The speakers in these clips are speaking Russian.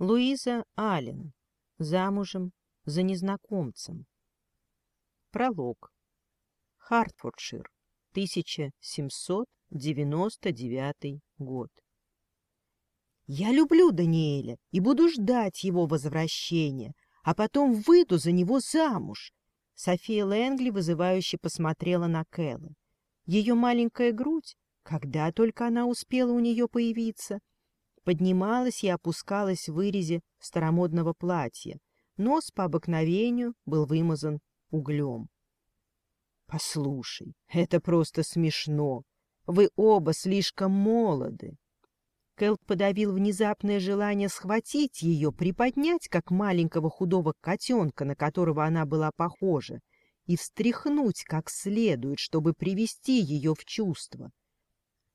Луиза Аллен. Замужем за незнакомцем. Пролог. Хартфордшир. 1799 год. Я люблю Даниэля и буду ждать его возвращения, а потом выйду за него замуж. София Лэнгли вызывающе посмотрела на Кэлла. Ее маленькая грудь, когда только она успела у нее появиться, поднималась и опускалась в вырезе старомодного платья. Нос по обыкновению был вымазан углем. «Послушай, это просто смешно. Вы оба слишком молоды». Кэлп подавил внезапное желание схватить ее, приподнять, как маленького худого котенка, на которого она была похожа, и встряхнуть как следует, чтобы привести ее в чувство.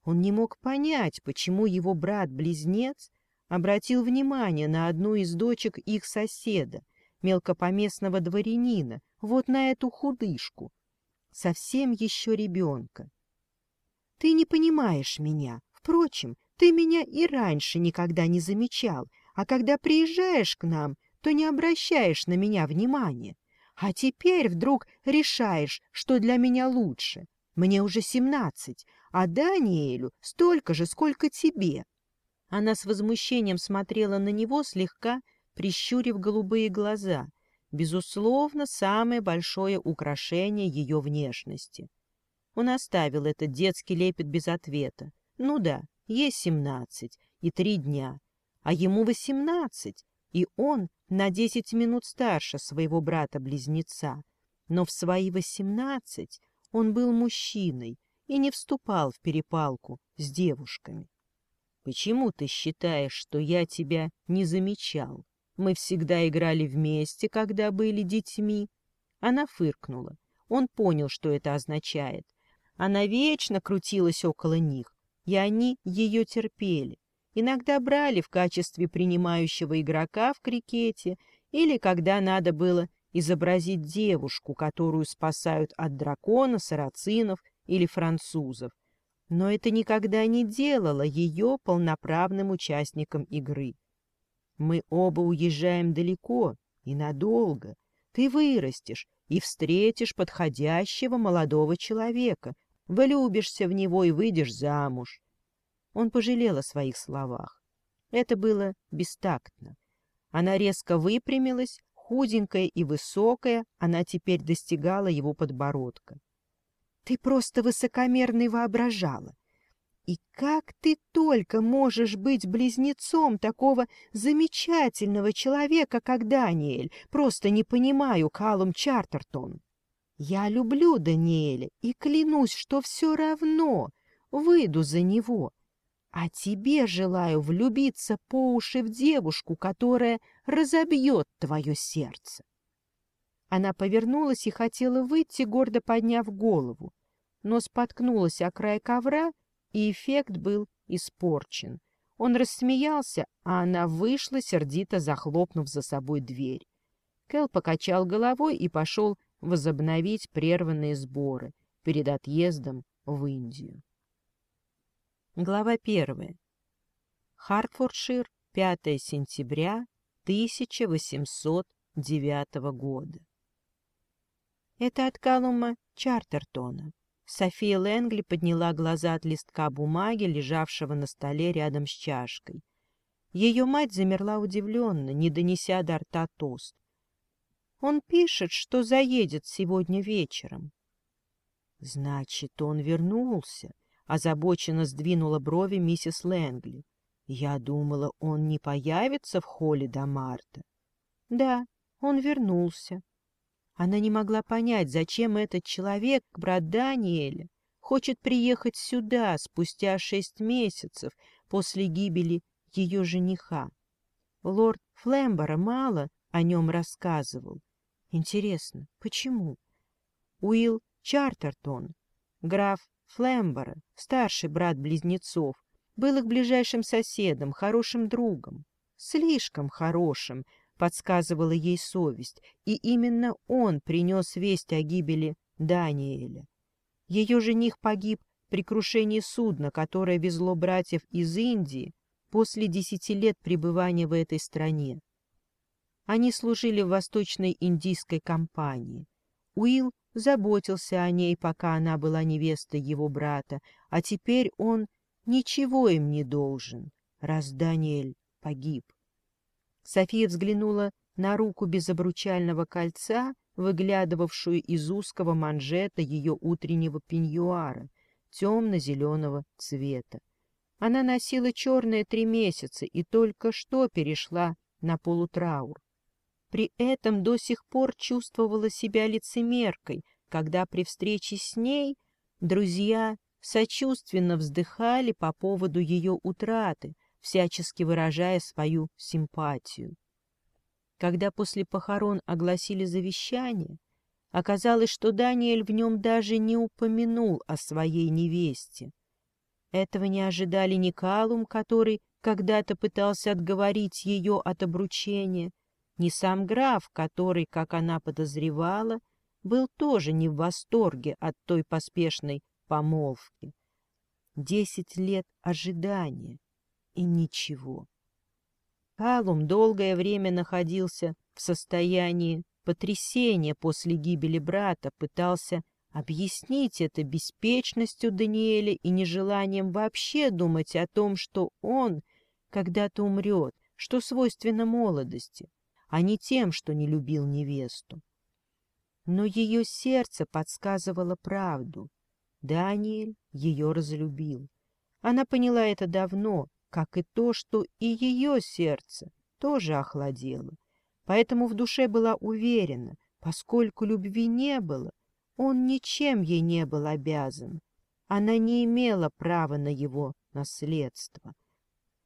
Он не мог понять, почему его брат-близнец обратил внимание на одну из дочек их соседа, мелкопоместного дворянина, вот на эту худышку, совсем еще ребенка. «Ты не понимаешь меня. Впрочем, ты меня и раньше никогда не замечал, а когда приезжаешь к нам, то не обращаешь на меня внимания. А теперь вдруг решаешь, что для меня лучше. Мне уже семнадцать, а Даниэлю столько же, сколько тебе». Она с возмущением смотрела на него, слегка прищурив голубые глаза. Безусловно, самое большое украшение ее внешности. Он оставил этот детский лепет без ответа. Ну да, ей семнадцать и три дня, а ему восемнадцать, и он на десять минут старше своего брата-близнеца. Но в свои восемнадцать он был мужчиной и не вступал в перепалку с девушками. «Почему ты считаешь, что я тебя не замечал? Мы всегда играли вместе, когда были детьми». Она фыркнула. Он понял, что это означает. Она вечно крутилась около них, и они ее терпели. Иногда брали в качестве принимающего игрока в крикете или когда надо было изобразить девушку, которую спасают от дракона, сарацинов или французов. Но это никогда не делало ее полноправным участником игры. Мы оба уезжаем далеко и надолго. Ты вырастешь и встретишь подходящего молодого человека, влюбишься в него и выйдешь замуж. Он пожалел о своих словах. Это было бестактно. Она резко выпрямилась, Худенькая и высокая, она теперь достигала его подбородка. «Ты просто высокомерный воображала. И как ты только можешь быть близнецом такого замечательного человека, как Даниэль? Просто не понимаю, Калум Чартертон. Я люблю Даниэля и клянусь, что все равно выйду за него. А тебе желаю влюбиться по уши в девушку, которая разобьет твое сердце. Она повернулась и хотела выйти, гордо подняв голову, но споткнулась о край ковра, и эффект был испорчен. Он рассмеялся, а она вышла, сердито захлопнув за собой дверь. Кэл покачал головой и пошел возобновить прерванные сборы перед отъездом в Индию. Глава 1. Хартфордшир, 5 сентября 1809 года. Это от Калума Чартертона. София Лэнгли подняла глаза от листка бумаги, лежавшего на столе рядом с чашкой. Ее мать замерла удивленно, не донеся до рта тост. Он пишет, что заедет сегодня вечером. Значит, он вернулся. Озабоченно сдвинула брови миссис Лэнгли. Я думала, он не появится в холле до марта. Да, он вернулся. Она не могла понять, зачем этот человек, брат Даниэля, хочет приехать сюда спустя шесть месяцев после гибели ее жениха. Лорд Флембора мало о нем рассказывал. Интересно, почему? Уилл Чартертон, граф Флембора, старший брат близнецов, был их ближайшим соседом, хорошим другом. Слишком хорошим, подсказывала ей совесть, и именно он принес весть о гибели Даниэля. Ее жених погиб при крушении судна, которое везло братьев из Индии после десяти лет пребывания в этой стране. Они служили в Восточной Индийской компании. Уилл заботился о ней, пока она была невестой его брата, а теперь он ничего им не должен, раз Даниэль погиб. София взглянула на руку без обручального кольца, выглядывавшую из узкого манжета ее утреннего пеньюара, темно-зеленого цвета. Она носила черное три месяца и только что перешла на полутраур. При этом до сих пор чувствовала себя лицемеркой, когда при встрече с ней друзья сочувственно вздыхали по поводу ее утраты, всячески выражая свою симпатию. Когда после похорон огласили завещание, оказалось, что Даниэль в нем даже не упомянул о своей невесте. Этого не ожидали ни Калум, который когда-то пытался отговорить ее от обручения, ни сам граф, который, как она подозревала, был тоже не в восторге от той поспешной помолвки. Десять лет ожидания и ничего. Калум долгое время находился в состоянии потрясения после гибели брата, пытался объяснить это беспечностью Даниэля и нежеланием вообще думать о том, что он когда-то умрет, что свойственно молодости а не тем, что не любил невесту. Но ее сердце подсказывало правду. Даниэль ее разлюбил. Она поняла это давно, как и то, что и ее сердце тоже охладело. Поэтому в душе была уверена, поскольку любви не было, он ничем ей не был обязан. Она не имела права на его наследство.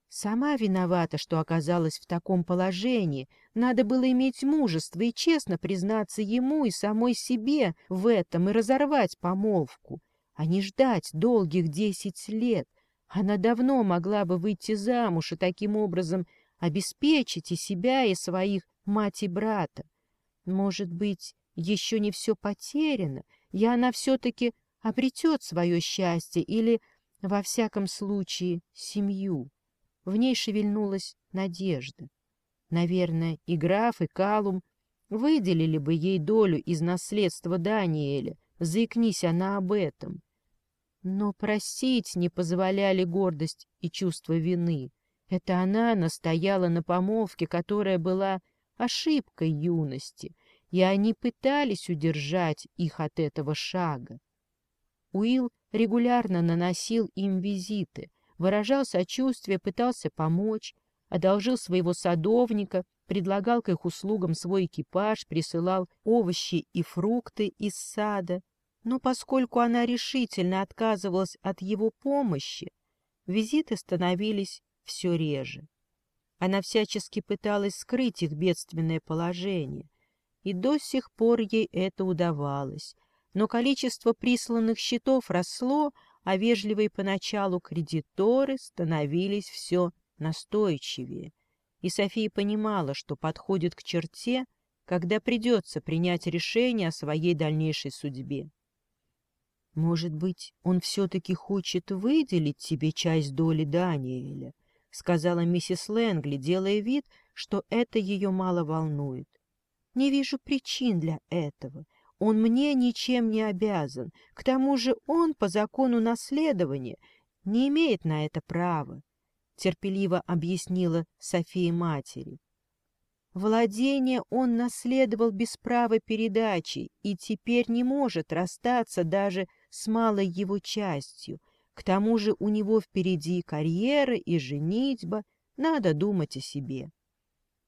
Сама виновата, что оказалась в таком положении. Надо было иметь мужество и честно признаться ему и самой себе в этом и разорвать помолвку, а не ждать долгих десять лет. Она давно могла бы выйти замуж и таким образом обеспечить и себя, и своих мать и брата. Может быть, еще не все потеряно, и она все-таки обретет свое счастье или, во всяком случае, семью. В ней шевельнулась надежда. Наверное, и граф, и Калум выделили бы ей долю из наследства Даниэля, заикнись она об этом. Но просить не позволяли гордость и чувство вины. Это она настояла на помолвке, которая была ошибкой юности, и они пытались удержать их от этого шага. Уилл регулярно наносил им визиты, выражал сочувствие, пытался помочь, одолжил своего садовника, предлагал к их услугам свой экипаж, присылал овощи и фрукты из сада. Но поскольку она решительно отказывалась от его помощи, визиты становились все реже. Она всячески пыталась скрыть их бедственное положение, и до сих пор ей это удавалось. Но количество присланных счетов росло, а вежливые поначалу кредиторы становились все настойчивее. И София понимала, что подходит к черте, когда придется принять решение о своей дальнейшей судьбе. «Может быть, он все-таки хочет выделить тебе часть доли Даниэля?» — сказала миссис Лэнгли, делая вид, что это ее мало волнует. «Не вижу причин для этого. Он мне ничем не обязан. К тому же он по закону наследования не имеет на это права, — терпеливо объяснила София матери. Владение он наследовал без права передачи и теперь не может расстаться даже с малой его частью. К тому же у него впереди карьера и женитьба, надо думать о себе.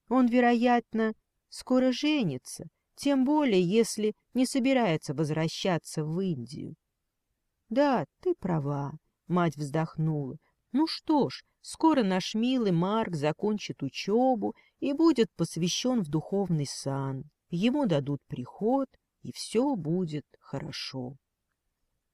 Он, вероятно, скоро женится — тем более, если не собирается возвращаться в Индию. — Да, ты права, — мать вздохнула. — Ну что ж, скоро наш милый Марк закончит учебу и будет посвящен в духовный сан. Ему дадут приход, и все будет хорошо.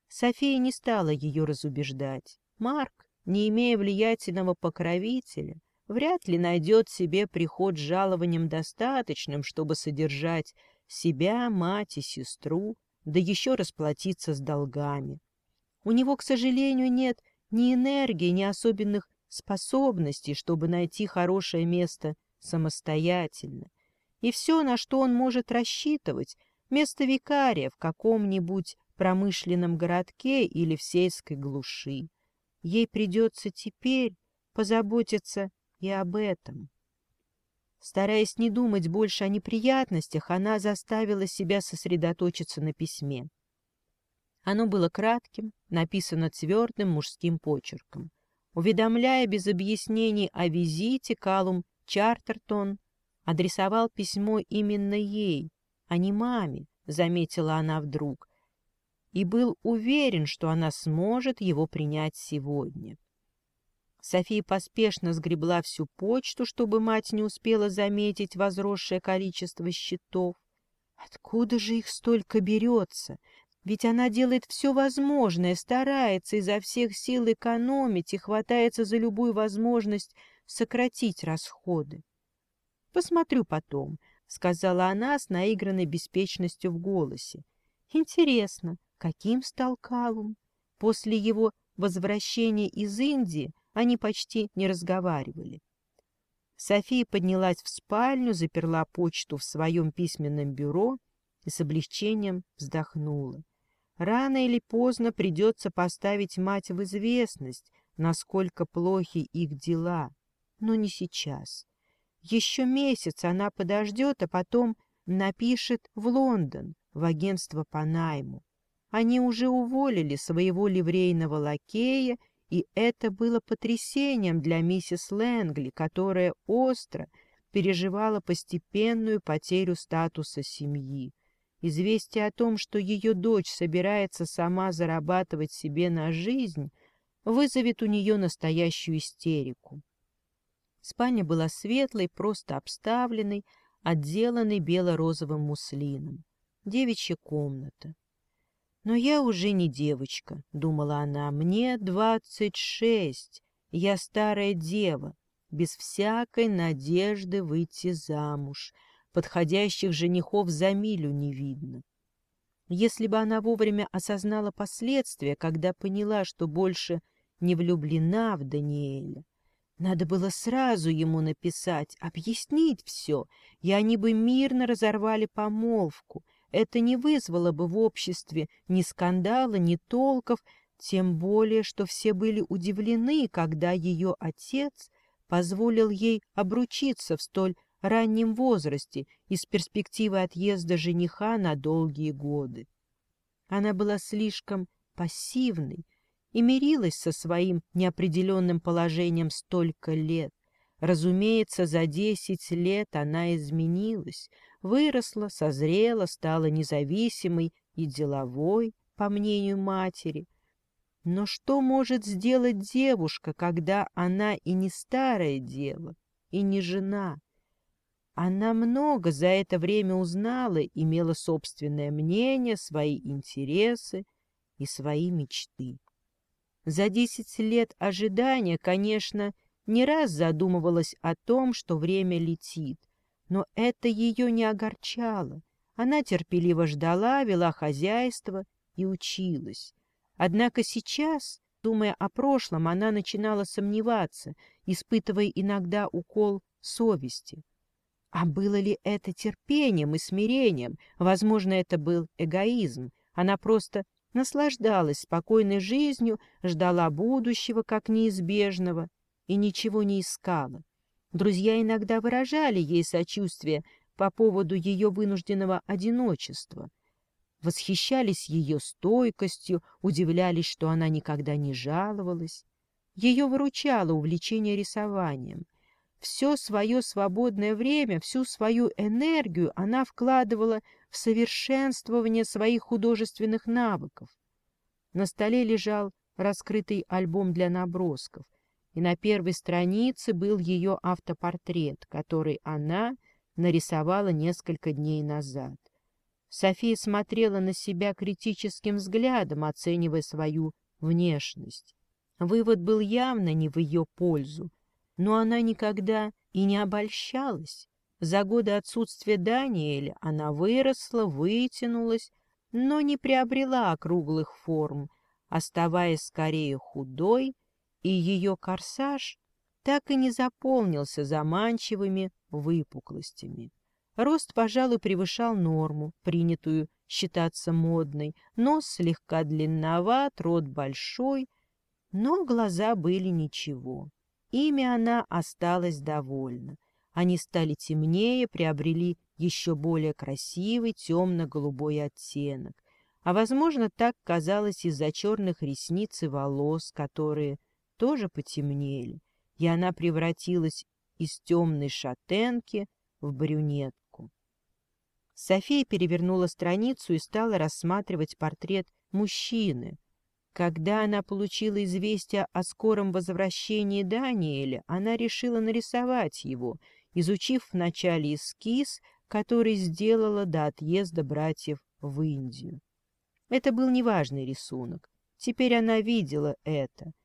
София не стала ее разубеждать. Марк, не имея влиятельного покровителя, вряд ли найдет себе приход с жалованием достаточным, чтобы содержать себя, мать и сестру, да еще расплатиться с долгами. У него, к сожалению, нет ни энергии, ни особенных способностей, чтобы найти хорошее место самостоятельно. И все, на что он может рассчитывать, место викария в каком-нибудь промышленном городке или в сельской глуши. Ей придется теперь позаботиться и об этом. Стараясь не думать больше о неприятностях, она заставила себя сосредоточиться на письме. Оно было кратким, написано твердым мужским почерком. Уведомляя без объяснений о визите, Калум Чартертон адресовал письмо именно ей, а не маме, заметила она вдруг, и был уверен, что она сможет его принять сегодня. София поспешно сгребла всю почту, чтобы мать не успела заметить возросшее количество счетов. Откуда же их столько берется? Ведь она делает все возможное, старается изо всех сил экономить и хватается за любую возможность сократить расходы. «Посмотрю потом», — сказала она с наигранной беспечностью в голосе. «Интересно, каким стал Калум? После его возвращения из Индии — они почти не разговаривали. София поднялась в спальню, заперла почту в своем письменном бюро и с облегчением вздохнула. Рано или поздно придется поставить мать в известность, насколько плохи их дела, но не сейчас. Еще месяц она подождет, а потом напишет в Лондон, в агентство по найму. Они уже уволили своего ливрейного лакея и это было потрясением для миссис Лэнгли, которая остро переживала постепенную потерю статуса семьи. Известие о том, что ее дочь собирается сама зарабатывать себе на жизнь, вызовет у нее настоящую истерику. Спальня была светлой, просто обставленной, отделанной бело-розовым муслином. Девичья комната. Но я уже не девочка, — думала она, — мне двадцать шесть, я старая дева, без всякой надежды выйти замуж, подходящих женихов за милю не видно. Если бы она вовремя осознала последствия, когда поняла, что больше не влюблена в Даниэля, надо было сразу ему написать, объяснить все, и они бы мирно разорвали помолвку — это не вызвало бы в обществе ни скандала, ни толков, тем более, что все были удивлены, когда ее отец позволил ей обручиться в столь раннем возрасте из перспективы отъезда жениха на долгие годы. Она была слишком пассивной и мирилась со своим неопределенным положением столько лет. Разумеется, за десять лет она изменилась, выросла, созрела, стала независимой и деловой, по мнению матери. Но что может сделать девушка, когда она и не старое дело, и не жена? Она много за это время узнала, имела собственное мнение, свои интересы и свои мечты. За десять лет ожидания, конечно, — не раз задумывалась о том, что время летит. Но это ее не огорчало. Она терпеливо ждала, вела хозяйство и училась. Однако сейчас, думая о прошлом, она начинала сомневаться, испытывая иногда укол совести. А было ли это терпением и смирением? Возможно, это был эгоизм. Она просто наслаждалась спокойной жизнью, ждала будущего как неизбежного и ничего не искала. Друзья иногда выражали ей сочувствие по поводу ее вынужденного одиночества. Восхищались ее стойкостью, удивлялись, что она никогда не жаловалась. Ее выручало увлечение рисованием. Все свое свободное время, всю свою энергию она вкладывала в совершенствование своих художественных навыков. На столе лежал раскрытый альбом для набросков и на первой странице был ее автопортрет, который она нарисовала несколько дней назад. София смотрела на себя критическим взглядом, оценивая свою внешность. Вывод был явно не в ее пользу, но она никогда и не обольщалась. За годы отсутствия Даниэля она выросла, вытянулась, но не приобрела округлых форм, оставаясь скорее худой, и ее корсаж так и не заполнился заманчивыми выпуклостями. Рост, пожалуй, превышал норму, принятую считаться модной. Нос слегка длинноват, рот большой, но глаза были ничего. Ими она осталась довольна. Они стали темнее, приобрели еще более красивый темно-голубой оттенок. А, возможно, так казалось из-за черных ресниц и волос, которые тоже потемнели, и она превратилась из темной шатенки в брюнетку. София перевернула страницу и стала рассматривать портрет мужчины. Когда она получила известие о скором возвращении Даниэля, она решила нарисовать его, изучив вначале эскиз, который сделала до отъезда братьев в Индию. Это был неважный рисунок. Теперь она видела это —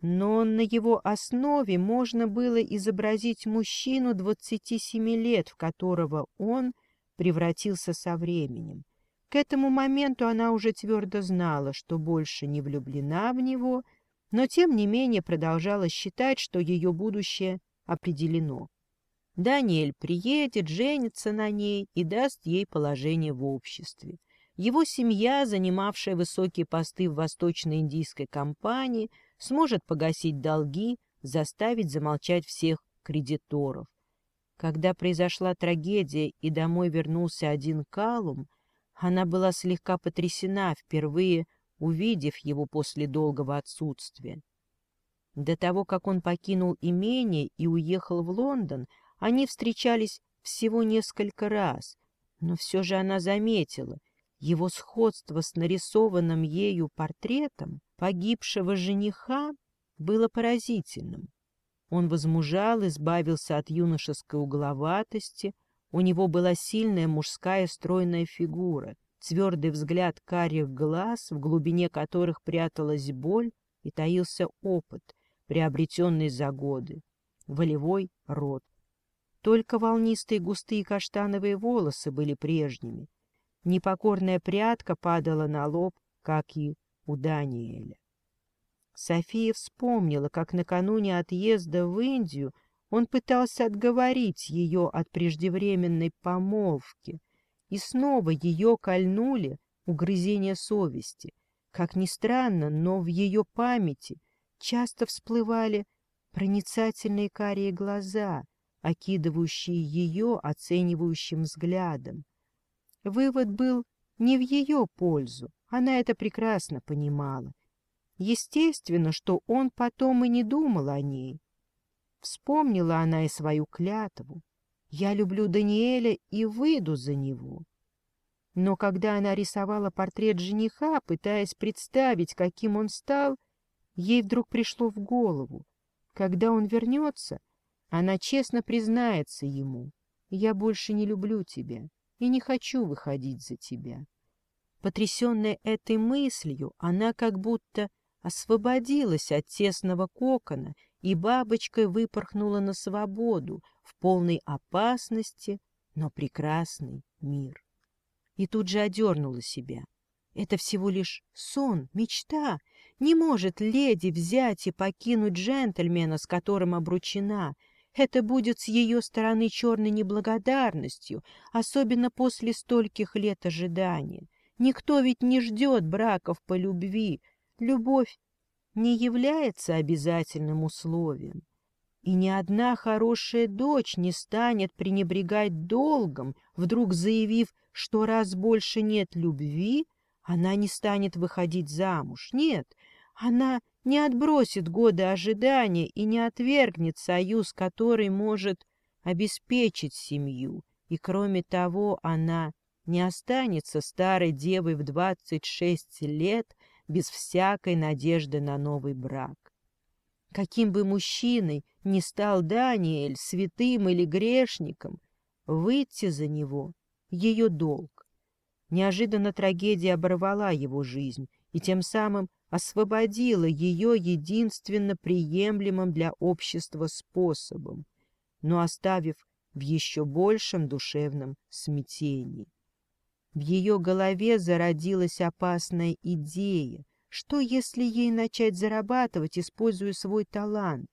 но на его основе можно было изобразить мужчину 27 лет, в которого он превратился со временем. К этому моменту она уже твердо знала, что больше не влюблена в него, но тем не менее продолжала считать, что ее будущее определено. Даниэль приедет, женится на ней и даст ей положение в обществе. Его семья, занимавшая высокие посты в Восточно-Индийской компании, сможет погасить долги, заставить замолчать всех кредиторов. Когда произошла трагедия и домой вернулся один Калум, она была слегка потрясена, впервые увидев его после долгого отсутствия. До того, как он покинул имение и уехал в Лондон, они встречались всего несколько раз, но все же она заметила, его сходство с нарисованным ею портретом погибшего жениха было поразительным. Он возмужал, избавился от юношеской угловатости, у него была сильная мужская стройная фигура, твердый взгляд карих глаз, в глубине которых пряталась боль и таился опыт, приобретенный за годы, волевой род. Только волнистые густые каштановые волосы были прежними, непокорная прядка падала на лоб, как и у Даниэля. София вспомнила, как накануне отъезда в Индию он пытался отговорить ее от преждевременной помолвки, и снова ее кольнули угрызения совести. Как ни странно, но в ее памяти часто всплывали проницательные карие глаза, окидывающие ее оценивающим взглядом. Вывод был не в ее пользу, она это прекрасно понимала. Естественно, что он потом и не думал о ней. Вспомнила она и свою клятву. «Я люблю Даниэля и выйду за него». Но когда она рисовала портрет жениха, пытаясь представить, каким он стал, ей вдруг пришло в голову. Когда он вернется, она честно признается ему, «Я больше не люблю тебя и не хочу выходить за тебя. Потрясенная этой мыслью, она как будто освободилась от тесного кокона и бабочкой выпорхнула на свободу, в полной опасности, но прекрасный мир. И тут же одернула себя. Это всего лишь сон, мечта. Не может леди взять и покинуть джентльмена, с которым обручена — это будет с ее стороны черной неблагодарностью, особенно после стольких лет ожидания. Никто ведь не ждет браков по любви. Любовь не является обязательным условием. И ни одна хорошая дочь не станет пренебрегать долгом, вдруг заявив, что раз больше нет любви, она не станет выходить замуж. Нет, она не отбросит годы ожидания и не отвергнет союз, который может обеспечить семью. И кроме того, она не останется старой девой в 26 лет без всякой надежды на новый брак. Каким бы мужчиной ни стал Даниэль, святым или грешником, выйти за него — ее долг. Неожиданно трагедия оборвала его жизнь и тем самым освободила ее единственно приемлемым для общества способом, но оставив в еще большем душевном смятении. В ее голове зародилась опасная идея, что если ей начать зарабатывать, используя свой талант?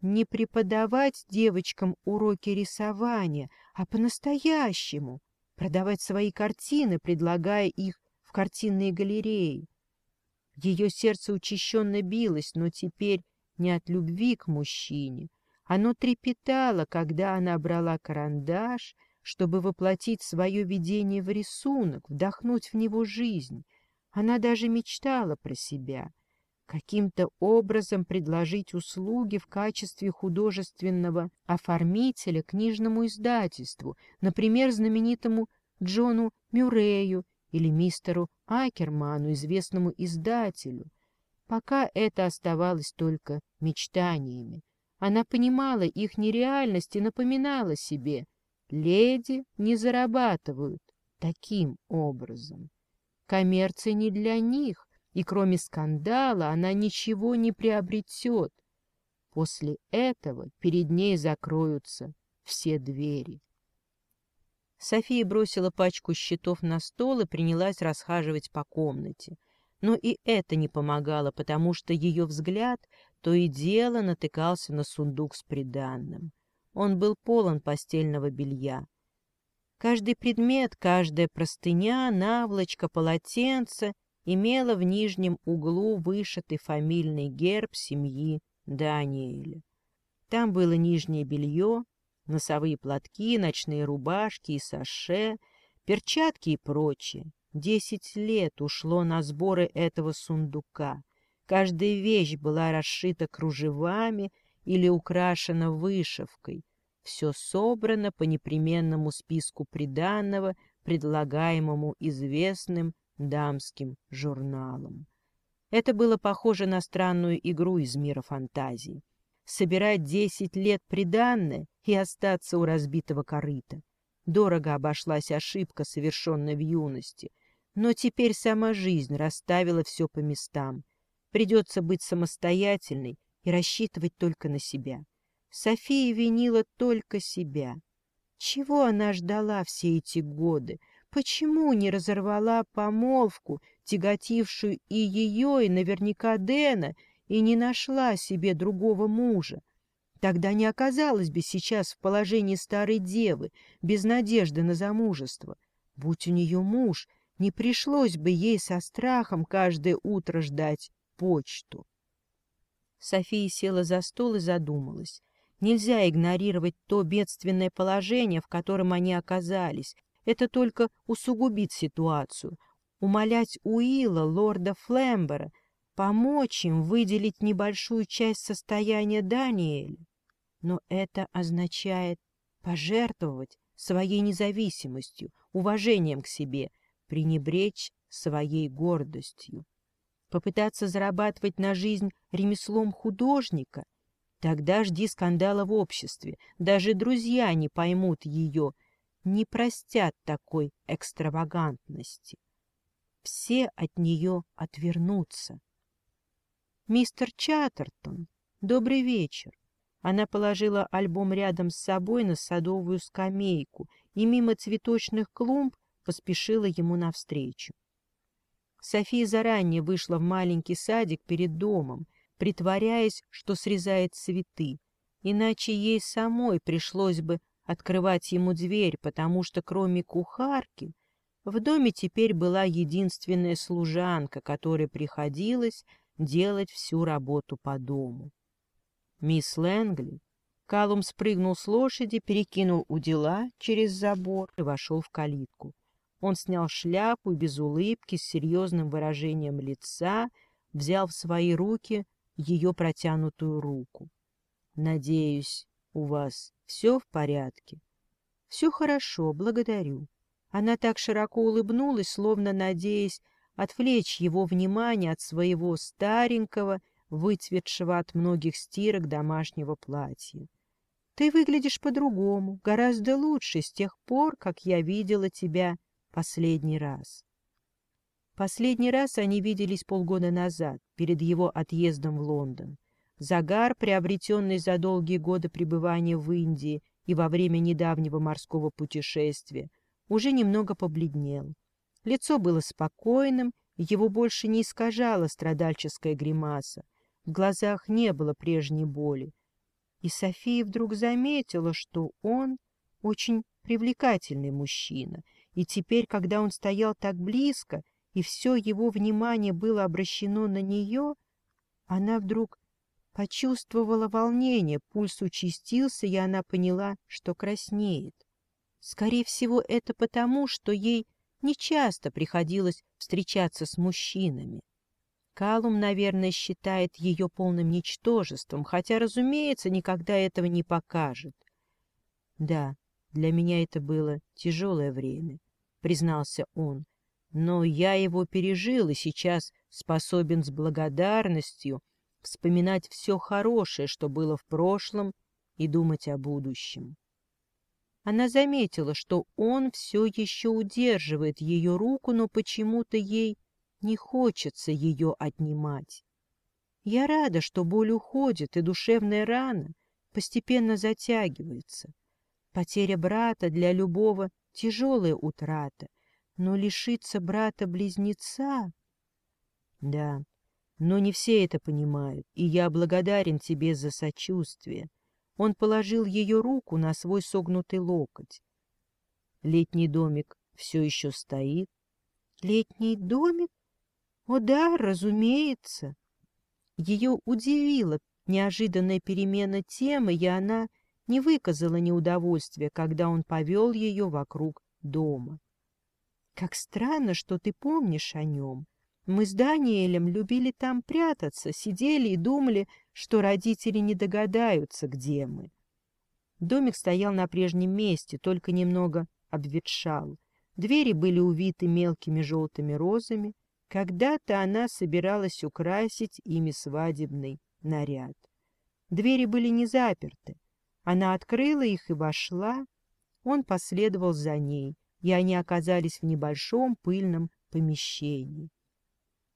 Не преподавать девочкам уроки рисования, а по-настоящему продавать свои картины, предлагая их в картинные галереи, ее сердце учащенно билось, но теперь не от любви к мужчине. Оно трепетало, когда она брала карандаш, чтобы воплотить свое видение в рисунок, вдохнуть в него жизнь. Она даже мечтала про себя — каким-то образом предложить услуги в качестве художественного оформителя книжному издательству, например, знаменитому Джону Мюррею или мистеру Акерману, известному издателю. Пока это оставалось только мечтаниями. Она понимала их нереальность и напоминала себе. Леди не зарабатывают таким образом. Коммерция не для них, и кроме скандала она ничего не приобретет. После этого перед ней закроются все двери. София бросила пачку счетов на стол и принялась расхаживать по комнате. Но и это не помогало, потому что ее взгляд то и дело натыкался на сундук с приданным. Он был полон постельного белья. Каждый предмет, каждая простыня, наволочка, полотенце имела в нижнем углу вышитый фамильный герб семьи Даниэля. Там было нижнее белье, Носовые платки, ночные рубашки и саше, перчатки и прочее. Десять лет ушло на сборы этого сундука. Каждая вещь была расшита кружевами или украшена вышивкой. Все собрано по непременному списку приданного, предлагаемому известным дамским журналом. Это было похоже на странную игру из мира фантазий собирать десять лет приданное и остаться у разбитого корыта. Дорого обошлась ошибка, совершенная в юности, но теперь сама жизнь расставила все по местам. Придется быть самостоятельной и рассчитывать только на себя. София винила только себя. Чего она ждала все эти годы? Почему не разорвала помолвку, тяготившую и ее, и наверняка Дэна, и не нашла себе другого мужа, тогда не оказалась бы сейчас в положении старой девы, без надежды на замужество. Будь у нее муж, не пришлось бы ей со страхом каждое утро ждать почту. София села за стол и задумалась. Нельзя игнорировать то бедственное положение, в котором они оказались. Это только усугубит ситуацию. Умолять Уилла, лорда Флембера, помочь им выделить небольшую часть состояния Даниэля. Но это означает пожертвовать своей независимостью, уважением к себе, пренебречь своей гордостью. Попытаться зарабатывать на жизнь ремеслом художника? Тогда жди скандала в обществе. Даже друзья не поймут ее, не простят такой экстравагантности. Все от нее отвернутся. «Мистер Чаттертон, добрый вечер!» Она положила альбом рядом с собой на садовую скамейку и мимо цветочных клумб поспешила ему навстречу. София заранее вышла в маленький садик перед домом, притворяясь, что срезает цветы, иначе ей самой пришлось бы открывать ему дверь, потому что кроме кухарки в доме теперь была единственная служанка, которой приходилось делать всю работу по дому. Мисс Лэнгли Калум спрыгнул с лошади, перекинул удила через забор и вошел в калитку. Он снял шляпу без улыбки, с серьезным выражением лица, взял в свои руки ее протянутую руку. «Надеюсь, у вас все в порядке?» «Все хорошо, благодарю». Она так широко улыбнулась, словно надеясь, отвлечь его внимание от своего старенького, выцветшего от многих стирок домашнего платья. «Ты выглядишь по-другому, гораздо лучше с тех пор, как я видела тебя последний раз». Последний раз они виделись полгода назад, перед его отъездом в Лондон. Загар, приобретенный за долгие годы пребывания в Индии и во время недавнего морского путешествия, уже немного побледнел. Лицо было спокойным, его больше не искажала страдальческая гримаса. В глазах не было прежней боли. И София вдруг заметила, что он очень привлекательный мужчина, и теперь, когда он стоял так близко, и все его внимание было обращено на нее, она вдруг почувствовала волнение, пульс участился, и она поняла, что краснеет. Скорее всего, это потому, что ей нечасто приходилось встречаться с мужчинами. Калум, наверное, считает ее полным ничтожеством, хотя, разумеется, никогда этого не покажет. «Да, для меня это было тяжелое время», — признался он, — «но я его пережил и сейчас способен с благодарностью вспоминать все хорошее, что было в прошлом, и думать о будущем». Она заметила, что он все еще удерживает ее руку, но почему-то ей не хочется ее отнимать. Я рада, что боль уходит, и душевная рана постепенно затягивается. Потеря брата для любого — тяжелая утрата, но лишиться брата-близнеца... Да, но не все это понимают, и я благодарен тебе за сочувствие. Он положил ее руку на свой согнутый локоть. Летний домик все еще стоит. Летний домик? О да, разумеется. Ее удивила неожиданная перемена темы, и она не выказала неудовольствия, когда он повел ее вокруг дома. Как странно, что ты помнишь о нем. Мы с Даниэлем любили там прятаться, сидели и думали, что родители не догадаются, где мы. Домик стоял на прежнем месте, только немного обветшал. Двери были увиты мелкими желтыми розами. Когда-то она собиралась украсить ими свадебный наряд. Двери были не заперты. Она открыла их и вошла. Он последовал за ней, и они оказались в небольшом пыльном помещении.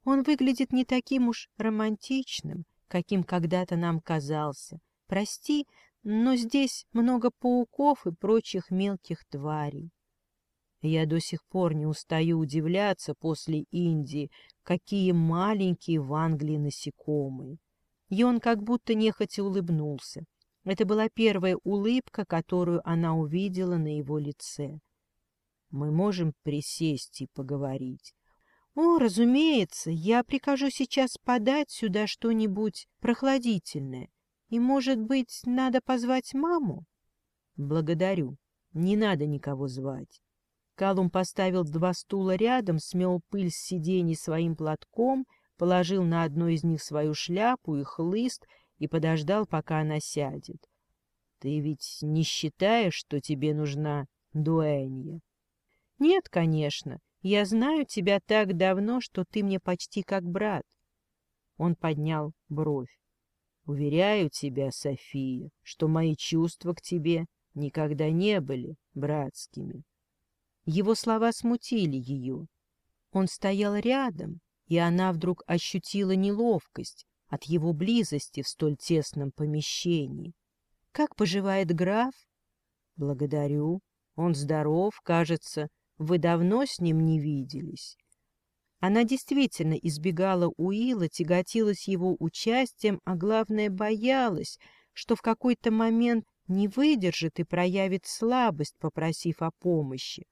Он выглядит не таким уж романтичным, каким когда-то нам казался. Прости, но здесь много пауков и прочих мелких тварей. Я до сих пор не устаю удивляться после Индии, какие маленькие в Англии насекомые. И он как будто нехотя улыбнулся. Это была первая улыбка, которую она увидела на его лице. «Мы можем присесть и поговорить», «О, разумеется, я прикажу сейчас подать сюда что-нибудь прохладительное. И, может быть, надо позвать маму?» «Благодарю. Не надо никого звать». Калум поставил два стула рядом, смел пыль с сидений своим платком, положил на одно из них свою шляпу и хлыст и подождал, пока она сядет. «Ты ведь не считаешь, что тебе нужна дуэнья?» «Нет, конечно. Я знаю тебя так давно, что ты мне почти как брат. Он поднял бровь. Уверяю тебя, София, что мои чувства к тебе никогда не были братскими. Его слова смутили ее. Он стоял рядом, и она вдруг ощутила неловкость от его близости в столь тесном помещении. «Как поживает граф?» «Благодарю. Он здоров, кажется, вы давно с ним не виделись. Она действительно избегала Уилла, тяготилась его участием, а главное, боялась, что в какой-то момент не выдержит и проявит слабость, попросив о помощи.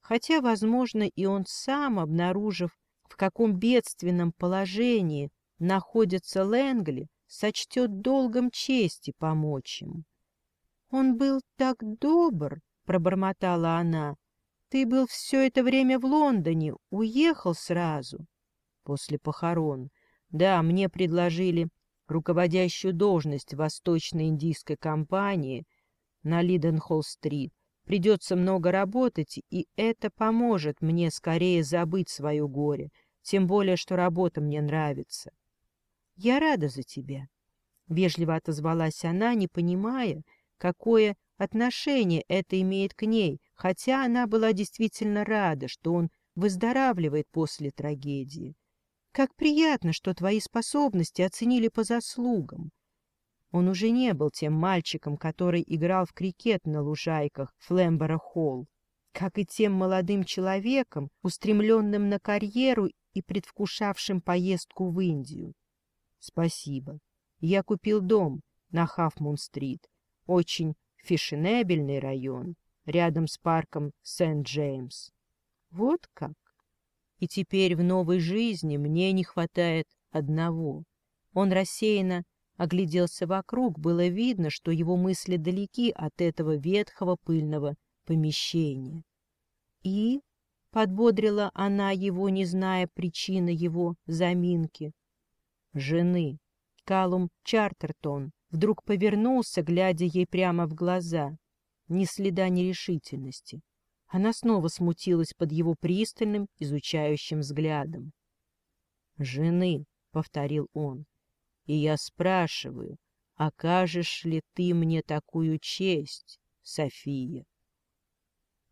Хотя, возможно, и он сам, обнаружив, в каком бедственном положении находится Лэнгли, сочтет долгом чести помочь им. «Он был так добр!» — пробормотала она. Ты был все это время в Лондоне, уехал сразу. После похорон. Да, мне предложили руководящую должность в Восточно-Индийской компании на Лиденхолл-стрит. Придется много работать, и это поможет мне скорее забыть свое горе, тем более, что работа мне нравится. — Я рада за тебя, — вежливо отозвалась она, не понимая, какое отношение это имеет к ней, хотя она была действительно рада, что он выздоравливает после трагедии. Как приятно, что твои способности оценили по заслугам. Он уже не был тем мальчиком, который играл в крикет на лужайках Флембора Холл, как и тем молодым человеком, устремленным на карьеру и предвкушавшим поездку в Индию. Спасибо. Я купил дом на Хафмун-стрит. Очень фешенебельный район рядом с парком Сент-Джеймс. Вот как. И теперь в новой жизни мне не хватает одного. Он рассеянно огляделся вокруг, было видно, что его мысли далеки от этого ветхого пыльного помещения. И подбодрила она его, не зная причины его заминки. Жены. Калум Чартертон вдруг повернулся, глядя ей прямо в глаза ни следа нерешительности. Она снова смутилась под его пристальным, изучающим взглядом. «Жены», — повторил он, — «и я спрашиваю, окажешь ли ты мне такую честь, София?»